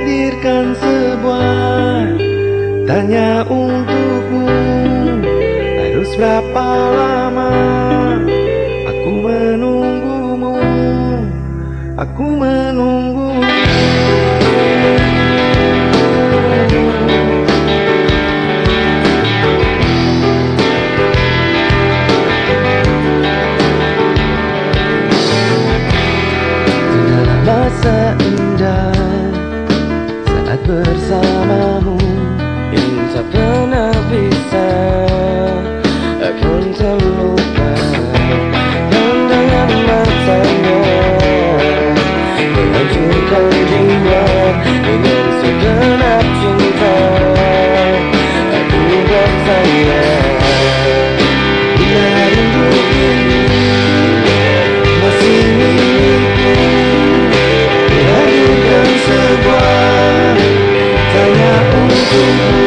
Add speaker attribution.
Speaker 1: hadirkan sebuah tanya untukmu. Harus berapa lama aku menunggumu? Aku menunggumu
Speaker 2: bersamamu. Tak pernah bisa akan terlupa sebuah tanya untukmu Harus berapa